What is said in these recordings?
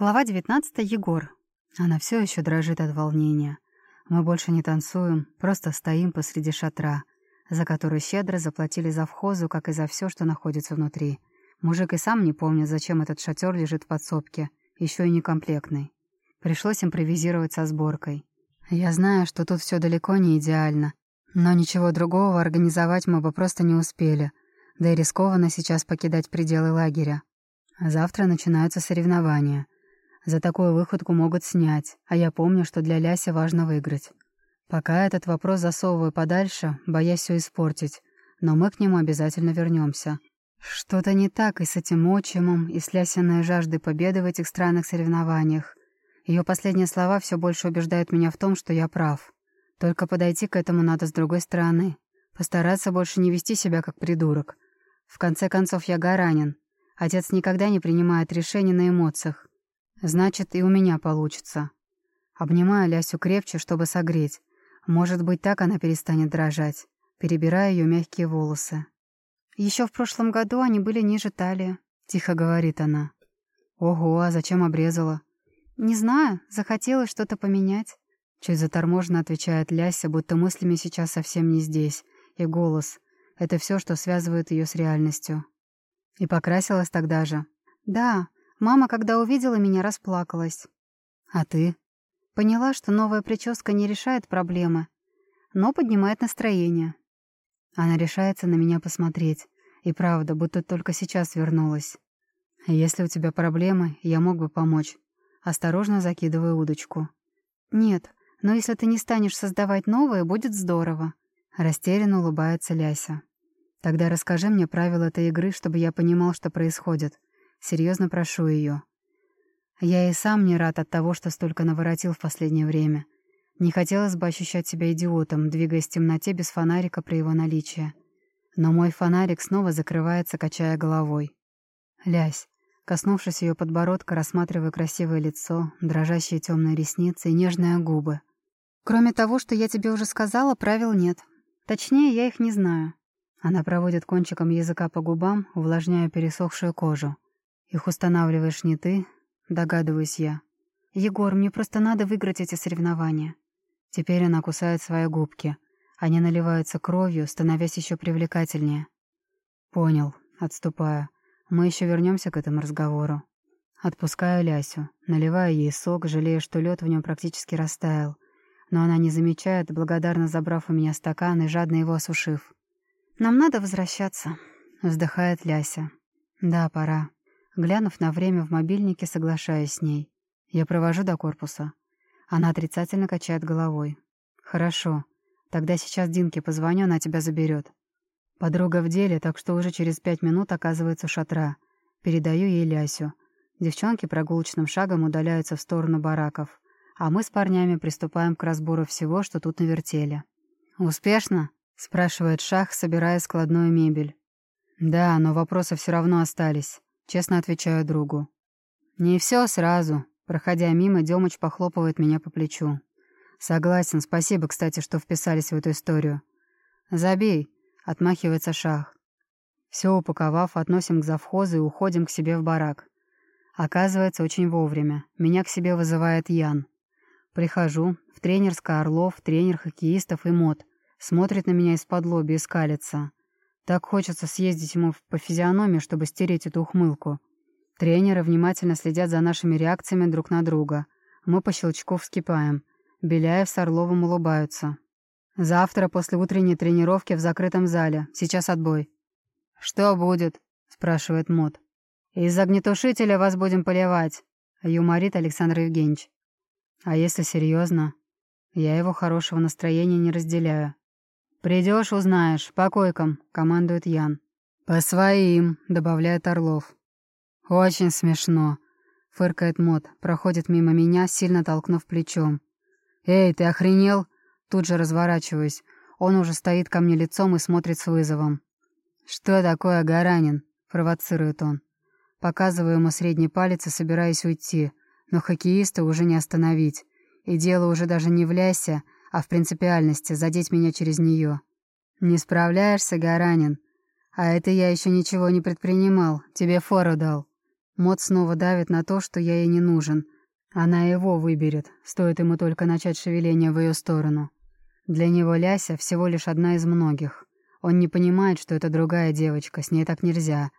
Глава 19. Егор. Она все еще дрожит от волнения. Мы больше не танцуем, просто стоим посреди шатра, за который щедро заплатили за вхозу, как и за все, что находится внутри. Мужик и сам не помнит, зачем этот шатер лежит в подсобке, еще и некомплектный. Пришлось импровизировать со сборкой. Я знаю, что тут все далеко не идеально, но ничего другого организовать мы бы просто не успели, да и рискованно сейчас покидать пределы лагеря. Завтра начинаются соревнования. За такую выходку могут снять, а я помню, что для Ляси важно выиграть. Пока этот вопрос засовываю подальше, боясь все испортить, но мы к нему обязательно вернемся. Что-то не так и с этим отчимом, и с Лясиной жаждой победы в этих странных соревнованиях. Ее последние слова все больше убеждают меня в том, что я прав. Только подойти к этому надо с другой стороны. Постараться больше не вести себя как придурок. В конце концов, я гаранин. Отец никогда не принимает решений на эмоциях. Значит, и у меня получится. Обнимаю Лясю крепче, чтобы согреть. Может быть, так она перестанет дрожать. Перебирая ее мягкие волосы. Еще в прошлом году они были ниже талии, тихо говорит она. Ого, а зачем обрезала? Не знаю, захотелось что-то поменять. Чуть заторможенно отвечает Ляся, будто мыслями сейчас совсем не здесь. И голос — это все, что связывает ее с реальностью. И покрасилась тогда же. Да, Мама, когда увидела меня, расплакалась. А ты? Поняла, что новая прическа не решает проблемы, но поднимает настроение. Она решается на меня посмотреть. И правда, будто только сейчас вернулась. Если у тебя проблемы, я мог бы помочь. Осторожно закидываю удочку. Нет, но если ты не станешь создавать новое, будет здорово. Растерянно улыбается Ляся. Тогда расскажи мне правила этой игры, чтобы я понимал, что происходит. Серьезно прошу ее. Я и сам не рад от того, что столько наворотил в последнее время. Не хотелось бы ощущать себя идиотом, двигаясь в темноте без фонарика при его наличии. Но мой фонарик снова закрывается, качая головой. Лясь, коснувшись ее подбородка, рассматривая красивое лицо, дрожащие темные ресницы и нежные губы. Кроме того, что я тебе уже сказала, правил нет. Точнее, я их не знаю. Она проводит кончиком языка по губам, увлажняя пересохшую кожу. Их устанавливаешь не ты, догадываюсь я. Егор, мне просто надо выиграть эти соревнования. Теперь она кусает свои губки. Они наливаются кровью, становясь еще привлекательнее. Понял, отступаю. Мы еще вернемся к этому разговору. Отпускаю Лясю, наливаю ей сок, жалея, что лед в нем практически растаял. Но она не замечает, благодарно забрав у меня стакан и жадно его осушив. «Нам надо возвращаться», — вздыхает Ляся. «Да, пора». Глянув на время в мобильнике, соглашаясь с ней. Я провожу до корпуса. Она отрицательно качает головой. «Хорошо. Тогда сейчас Динке позвоню, она тебя заберет. Подруга в деле, так что уже через пять минут оказывается у шатра. Передаю ей Лясю. Девчонки прогулочным шагом удаляются в сторону бараков, а мы с парнями приступаем к разбору всего, что тут навертели. «Успешно?» — спрашивает Шах, собирая складную мебель. «Да, но вопросы все равно остались. Честно отвечаю другу. «Не все сразу». Проходя мимо, Демыч похлопывает меня по плечу. «Согласен, спасибо, кстати, что вписались в эту историю». «Забей», — отмахивается Шах. Все упаковав, относим к завхозу и уходим к себе в барак. Оказывается, очень вовремя. Меня к себе вызывает Ян. Прихожу, в тренерская Орлов, тренер хоккеистов и мод. Смотрит на меня из-под лоби и скалится. Так хочется съездить ему по физиономии, чтобы стереть эту ухмылку. Тренеры внимательно следят за нашими реакциями друг на друга. Мы по щелчку вскипаем. Беляев с Орловым улыбаются. «Завтра после утренней тренировки в закрытом зале. Сейчас отбой». «Что будет?» — спрашивает Мот. «Из огнетушителя вас будем поливать», — юморит Александр Евгеньевич. «А если серьезно? Я его хорошего настроения не разделяю. «Придешь, узнаешь. По койкам», — командует Ян. «По своим», — добавляет Орлов. «Очень смешно», — фыркает Мот, проходит мимо меня, сильно толкнув плечом. «Эй, ты охренел?» Тут же разворачиваюсь. Он уже стоит ко мне лицом и смотрит с вызовом. «Что такое, Гаранин?» — провоцирует он. Показываю ему средний палец и собираюсь уйти, но хоккеиста уже не остановить. И дело уже даже не в лясе, а в принципиальности задеть меня через нее. Не справляешься, Гаранин? А это я еще ничего не предпринимал, тебе фору дал. Мод снова давит на то, что я ей не нужен. Она его выберет, стоит ему только начать шевеление в ее сторону. Для него Ляся всего лишь одна из многих. Он не понимает, что это другая девочка, с ней так нельзя.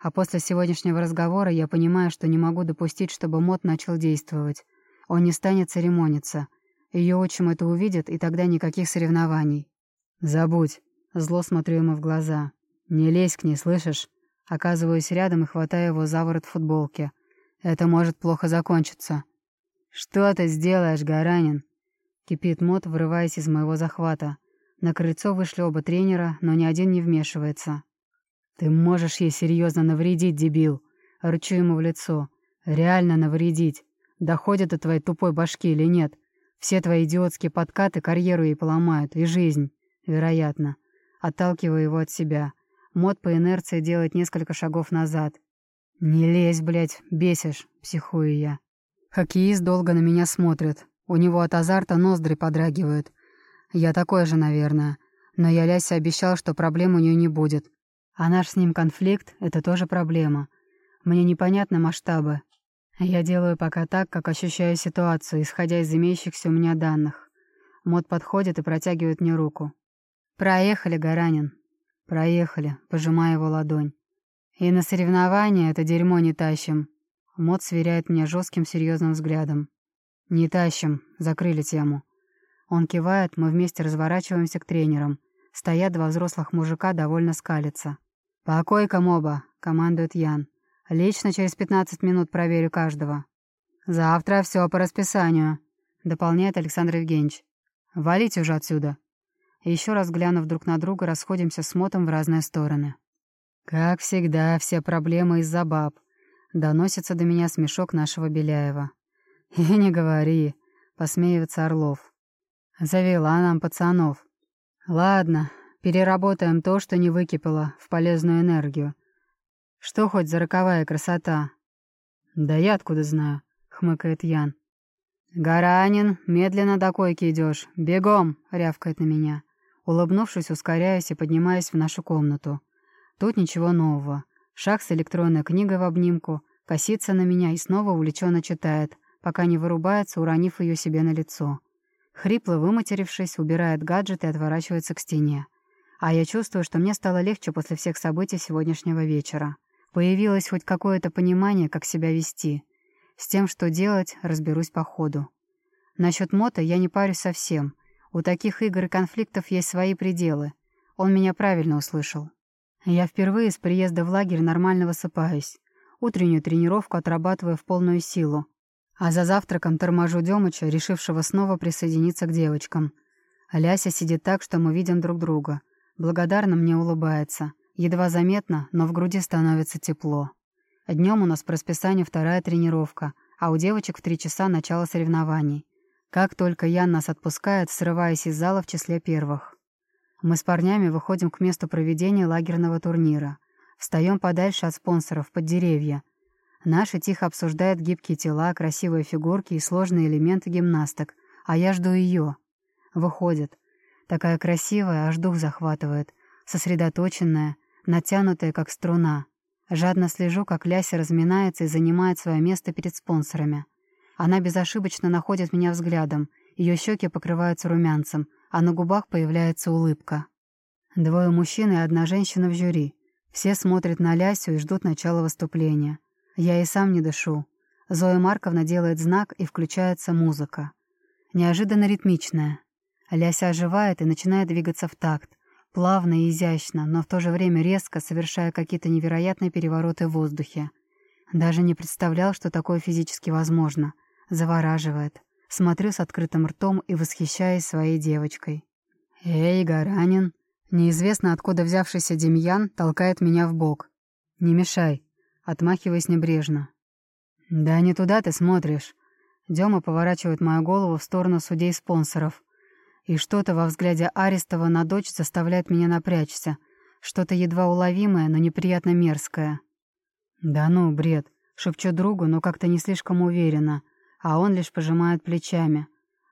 А после сегодняшнего разговора я понимаю, что не могу допустить, чтобы Мод начал действовать. Он не станет церемониться. Ее отчим это увидит, и тогда никаких соревнований. «Забудь». Зло смотрю ему в глаза. «Не лезь к ней, слышишь?» Оказываюсь рядом и хватаю его за ворот футболки. «Это может плохо закончиться». «Что ты сделаешь, Гаранин?» Кипит Мот, вырываясь из моего захвата. На крыльцо вышли оба тренера, но ни один не вмешивается. «Ты можешь ей серьезно навредить, дебил!» Рычу ему в лицо. «Реально навредить. Доходит до твоей тупой башки или нет? Все твои идиотские подкаты карьеру ей поломают, и жизнь, вероятно». Отталкиваю его от себя. Мод по инерции делает несколько шагов назад. «Не лезь, блядь, бесишь», — психую я. Хоккеист долго на меня смотрит. У него от азарта ноздри подрагивают. Я такой же, наверное. Но я Лясе обещал, что проблем у нее не будет. А наш с ним конфликт — это тоже проблема. Мне непонятны масштабы. Я делаю пока так, как ощущаю ситуацию, исходя из имеющихся у меня данных. Мод подходит и протягивает мне руку. «Проехали, Гаранин». «Проехали», — пожимая его ладонь. «И на соревнования это дерьмо не тащим». Мод сверяет меня жестким серьезным взглядом. «Не тащим», — закрыли тему. Он кивает, мы вместе разворачиваемся к тренерам. Стоят два взрослых мужика, довольно скалятся. «По койкам оба», — командует Ян. «Лично через пятнадцать минут проверю каждого». «Завтра все по расписанию», — дополняет Александр Евгеньевич. «Валите уже отсюда». Еще раз глянув друг на друга, расходимся с мотом в разные стороны. «Как всегда, все проблемы из-за баб», — доносится до меня смешок нашего Беляева. «И не говори», — посмеивается Орлов. «Завела нам пацанов. Ладно, переработаем то, что не выкипело, в полезную энергию. Что хоть за роковая красота?» «Да я откуда знаю», — хмыкает Ян. «Гаранин, медленно до койки идешь. Бегом!» — рявкает на меня. Улыбнувшись, ускоряюсь и поднимаюсь в нашу комнату. Тут ничего нового. Шах с электронной книгой в обнимку, косится на меня и снова увлеченно читает — пока не вырубается, уронив ее себе на лицо. Хрипло выматерившись, убирает гаджет и отворачивается к стене. А я чувствую, что мне стало легче после всех событий сегодняшнего вечера. Появилось хоть какое-то понимание, как себя вести. С тем, что делать, разберусь по ходу. Насчет мота я не парюсь совсем. У таких игр и конфликтов есть свои пределы. Он меня правильно услышал. Я впервые с приезда в лагерь нормально высыпаюсь. Утреннюю тренировку отрабатываю в полную силу, а за завтраком торможу Демыча, решившего снова присоединиться к девочкам. Ляся сидит так, что мы видим друг друга. Благодарно мне улыбается. Едва заметно, но в груди становится тепло. Днем у нас по расписанию вторая тренировка, а у девочек в три часа начало соревнований. Как только Ян нас отпускает, срываясь из зала в числе первых. Мы с парнями выходим к месту проведения лагерного турнира. Встаем подальше от спонсоров, под деревья, Наши тихо обсуждают гибкие тела, красивые фигурки и сложные элементы гимнасток, а я жду ее. Выходит. Такая красивая, аж дух захватывает. Сосредоточенная, натянутая, как струна. Жадно слежу, как Ляся разминается и занимает свое место перед спонсорами. Она безошибочно находит меня взглядом, ее щеки покрываются румянцем, а на губах появляется улыбка. Двое мужчин и одна женщина в жюри. Все смотрят на Лясю и ждут начала выступления. Я и сам не дышу. Зоя Марковна делает знак, и включается музыка. Неожиданно ритмичная. Ляся оживает и начинает двигаться в такт. Плавно и изящно, но в то же время резко, совершая какие-то невероятные перевороты в воздухе. Даже не представлял, что такое физически возможно. Завораживает. Смотрю с открытым ртом и восхищаюсь своей девочкой. «Эй, Гаранин!» Неизвестно откуда взявшийся Демьян толкает меня в бок. «Не мешай!» отмахиваясь небрежно. «Да не туда ты смотришь». Дема поворачивает мою голову в сторону судей-спонсоров. И что-то во взгляде Арестова на дочь заставляет меня напрячься. Что-то едва уловимое, но неприятно мерзкое. «Да ну, бред!» — шепчу другу, но как-то не слишком уверенно, а он лишь пожимает плечами.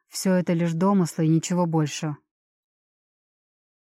Все это лишь домыслы и ничего больше.